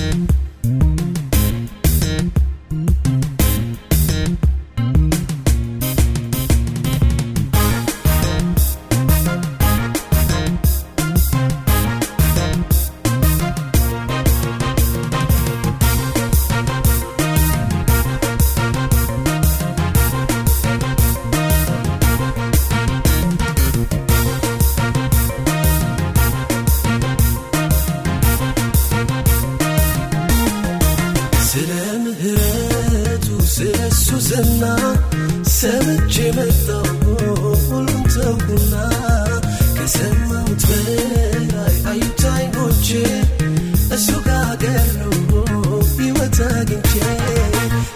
ስለ ዝና ሰምቼ መጣሁ። ሁሉን ተውኩና ከሰማሁት በላይ አዩት አይኖቼ እሱ ጋር ቀረሁ ሕይወት አግኝቼ።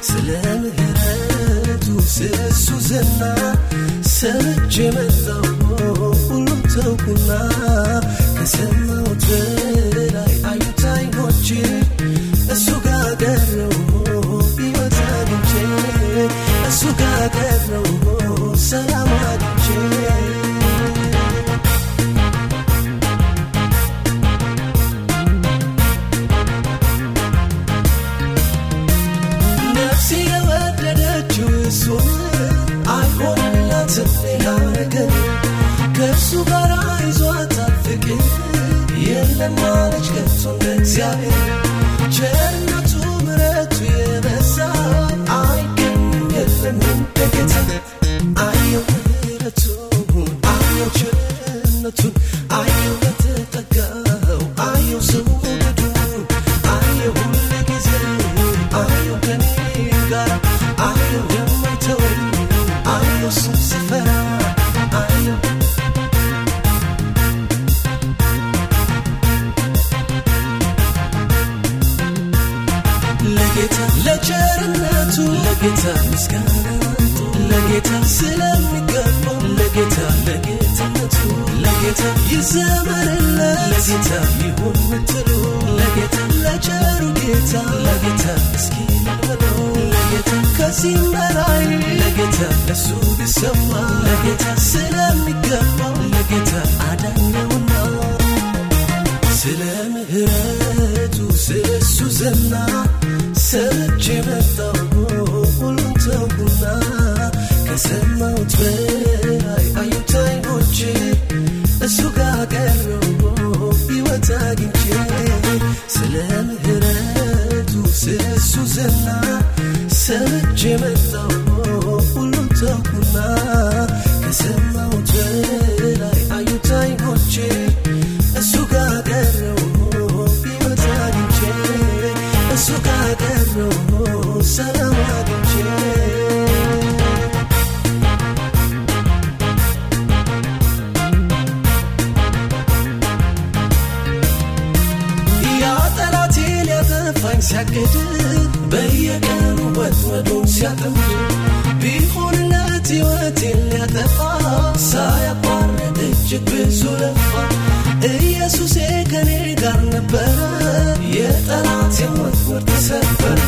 ስለ ምህረቱ ስለ እሱ ዝና ሰምቼ መጣሁ። ሁሉን ተውኩና ከሰማሁት በላይ አዩት አይኖቼ አለች ከቶ እንደ እግዚአብሔር ቸርነቱ ምረቱ የበዛ አይገኝም የለም እንደ ለቸርነቱ ለጌታ ምስጋና ለጌታ ስለሚገባው ለጌታ ለጌትነቱ ለጌታ ይዘመርለት ለጌታ ይሁን ምትሉ ለጌታ ለቸሩ ጌታ ለጌታ እስኪ ልበለው ለጌታ ከዚህም በላይ ለጌታ ለሱ ቢሰዋ ለጌታ ስለሚገባው ለጌታ አዳኘውና ስለ ምህረቱ ስለ ዝና ሰምቼ መጣሁ ከሰማሁት በላይ አዩት እሱ ጋር ቀረሁ ሕይወት አግኝቼ ስለ ምህረቱ ስለ ዝና ሰምቼ መጣሁ ሲያቅድ በየቀኑ ወጥመዱን ሲያጠምድ ቢሆንለት ሕይወቴን ሊያጠፋ ሳያቋርጥ እጅግ ብዙ ለፋ። ኢየሱሴ ከኔ ጋር ነበረ የጠላቴን ወጥመድ ተሰበረ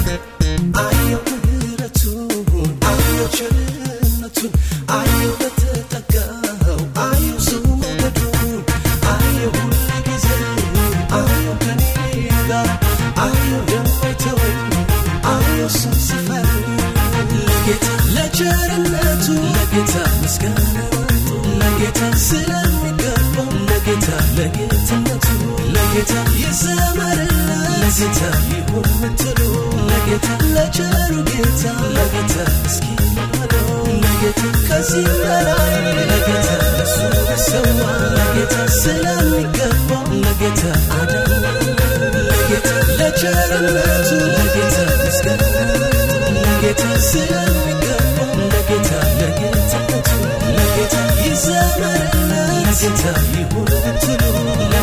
ለጌታ ምስጋና ለጌታ ስለሚገባው ለጌታ ለጌትነቱ ለጌታ ይዘመርለት ለጌታ ይሁን ምትሉ ለጌታ ለቸሩ ጌታ ለጌታ እስኪ ለጌታ ከዚህ በላይ ለጌታ እሱ ሰዋ ለጌታ ስለሚገባው ለጌታ አዳነ ለጌታ ለቸርነቱ ለጌታ ምስጋና ለጌታ ስለሚገባው ለጌትነቱ ለጌታ ይዘመርለት ለጌታ ይሁን ብትሉ